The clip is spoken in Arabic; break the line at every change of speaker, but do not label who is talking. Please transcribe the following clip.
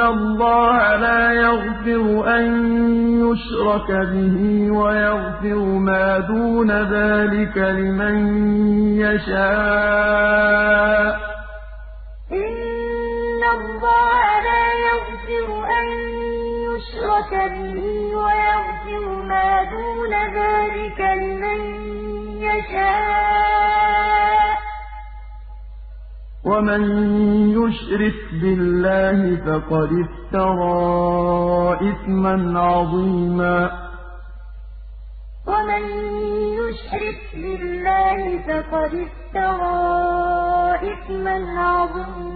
إِنَّ اللَّهَ لَا يَغْفِرُ أَن يُشْرَكَ بِهِ وَيَغْفِرُ مَا دُونَ ذَٰلِكَ لِمَن يَشَاءُ ۚ
إِنَّ اللَّهَ لَا يَغْفِرُ أَن يُشْرَكَ بِهِ وَيَغْفِرُ مَا دُونَ ذَٰلِكَ لِمَن يَشَاءُ ۚ
وَمَن يُشْرِكْ بِاللَّهِ فَقَدِ افْتَرَىٰ إِثْمًا عَظِيمًا
وَمَن يُشْرِكْ بِاللَّهِ فَقَدِ افْتَرَىٰ إِثْمًا عَظِيمًا